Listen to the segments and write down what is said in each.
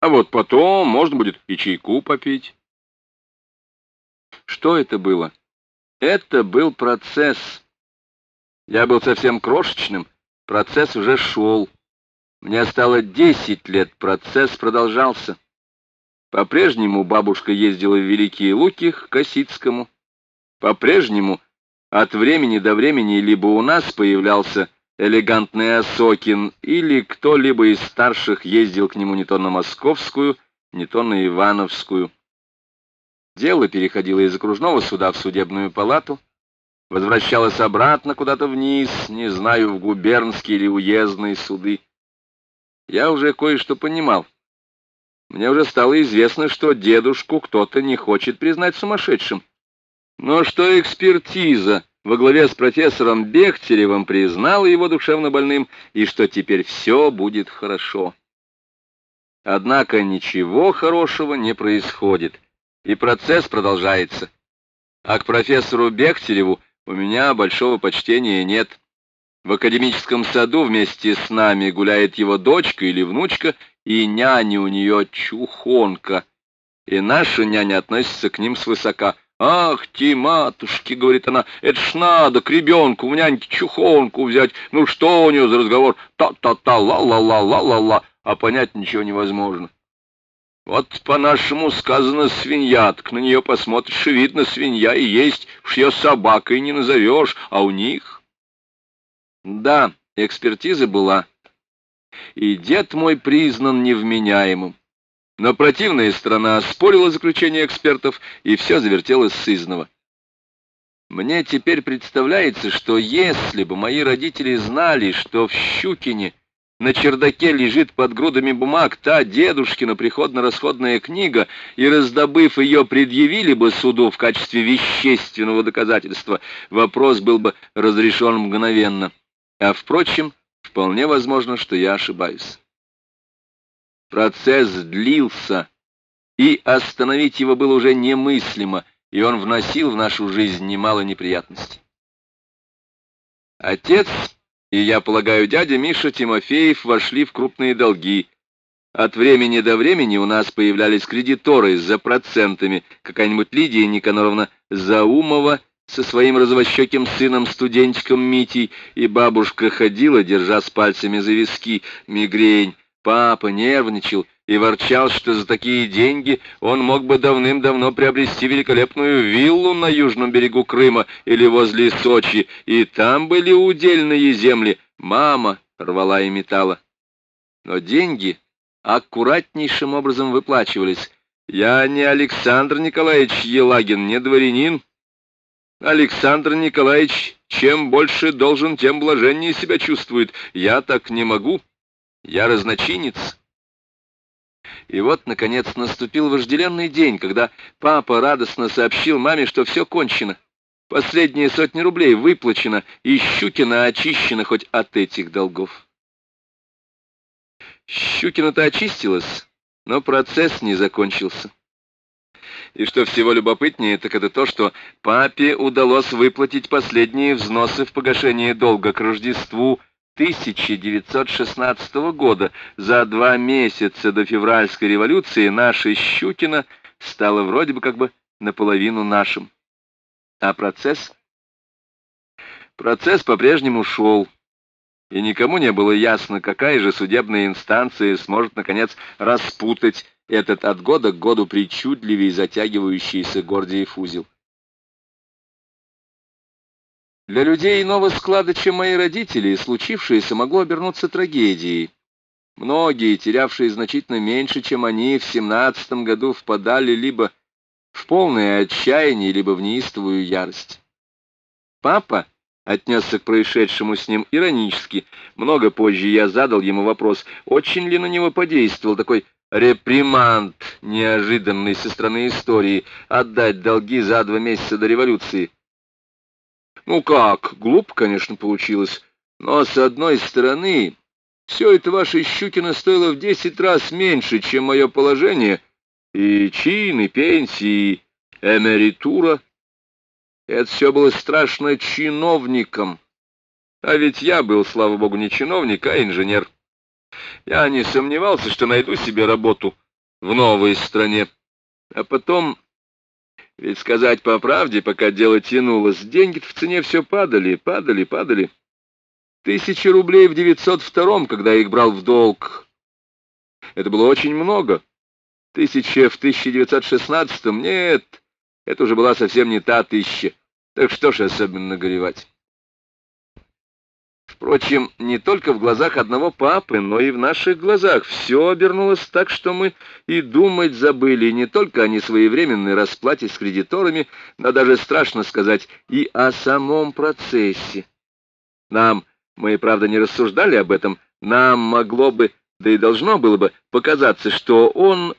А вот потом можно будет и чайку попить. Что это было? Это был процесс. Я был совсем крошечным, процесс уже шел. Мне стало десять лет, процесс продолжался. По-прежнему бабушка ездила в Великие Луки к Косицкому. По-прежнему от времени до времени либо у нас появлялся элегантный Осокин, или кто-либо из старших ездил к нему не то на Московскую, не то на Ивановскую. Дело переходило из окружного суда в судебную палату, возвращалось обратно куда-то вниз, не знаю, в губернские или уездные суды. Я уже кое-что понимал. Мне уже стало известно, что дедушку кто-то не хочет признать сумасшедшим. Но что экспертиза во главе с профессором Бехтеревым признала его душевно больным, и что теперь все будет хорошо. Однако ничего хорошего не происходит и процесс продолжается. А к профессору Бехтереву у меня большого почтения нет. В академическом саду вместе с нами гуляет его дочка или внучка, и няня у нее чухонка. И наша няня относится к ним свысока. «Ах ты, матушки!» — говорит она, — «это ж надо к ребенку в няньке чухонку взять. Ну что у нее за разговор? Та-та-та, ла-ла-ла-ла-ла-ла, а понять ничего невозможно». Вот по-нашему сказано свинья, так на нее посмотришь, видно, свинья и есть, уж ее собакой не назовешь, а у них... Да, экспертиза была, и дед мой признан невменяемым. Но противная сторона оспорила заключение экспертов, и все завертелось сызново. Мне теперь представляется, что если бы мои родители знали, что в Щукине на чердаке лежит под грудами бумаг та дедушкина приходно-расходная книга, и, раздобыв ее, предъявили бы суду в качестве вещественного доказательства, вопрос был бы разрешен мгновенно. А, впрочем, вполне возможно, что я ошибаюсь. Процесс длился, и остановить его было уже немыслимо, и он вносил в нашу жизнь немало неприятностей. Отец и, я полагаю, дядя Миша Тимофеев вошли в крупные долги. От времени до времени у нас появлялись кредиторы за процентами, какая-нибудь Лидия Никаноровна Заумова со своим развощеким сыном-студентиком Митей, и бабушка ходила, держа с пальцами за виски, мигрень. Папа нервничал и ворчал, что за такие деньги он мог бы давным-давно приобрести великолепную виллу на южном берегу Крыма или возле Сочи, и там были удельные земли. Мама рвала и металла. Но деньги аккуратнейшим образом выплачивались. Я не Александр Николаевич Елагин, не дворянин. Александр Николаевич чем больше должен, тем блаженнее себя чувствует. Я так не могу. Я разночинец. И вот, наконец, наступил вожделенный день, когда папа радостно сообщил маме, что все кончено. Последние сотни рублей выплачено, и Щукина очищена хоть от этих долгов. Щукина-то очистилась, но процесс не закончился. И что всего любопытнее, так это то, что папе удалось выплатить последние взносы в погашение долга к Рождеству 1916 года, за два месяца до февральской революции, наша Щукина стала вроде бы как бы наполовину нашим. А процесс? Процесс по-прежнему шел, и никому не было ясно, какая же судебная инстанция сможет, наконец, распутать этот от года к году причудливее затягивающийся Гордиев узел. Для людей иного склада, чем мои родители, случившееся могло обернуться трагедией. Многие, терявшие значительно меньше, чем они, в семнадцатом году впадали либо в полное отчаяние, либо в неистовую ярость. Папа отнесся к происшедшему с ним иронически. Много позже я задал ему вопрос, очень ли на него подействовал такой реприманд, неожиданный со стороны истории, отдать долги за два месяца до революции. Ну как, глупо, конечно, получилось, но с одной стороны, все это ваше Щукино стоило в десять раз меньше, чем мое положение, и чин, и пенсии, и эмеритура. Это все было страшно чиновником. А ведь я был, слава богу, не чиновник, а инженер. Я не сомневался, что найду себе работу в новой стране. А потом, ведь сказать по правде, пока дело тянулось, деньги в цене все падали, падали, падали. Тысячи рублей в 902-м, когда я их брал в долг. Это было очень много. Тысяча в 1916-м, нет, это уже была совсем не та тысяча. Так что ж особенно горевать. Впрочем, не только в глазах одного папы, но и в наших глазах все обернулось так, что мы и думать забыли не только о несвоевременной расплате с кредиторами, но даже, страшно сказать, и о самом процессе. Нам, мы, правда, не рассуждали об этом, нам могло бы, да и должно было бы показаться, что он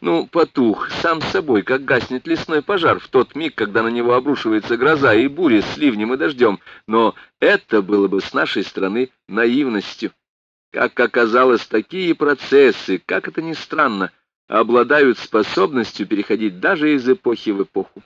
ну, потух сам собой, как гаснет лесной пожар в тот миг, когда на него обрушивается гроза и буря с ливнем и дождем. Но это было бы с нашей стороны наивностью. Как оказалось, такие процессы, как это ни странно, обладают способностью переходить даже из эпохи в эпоху.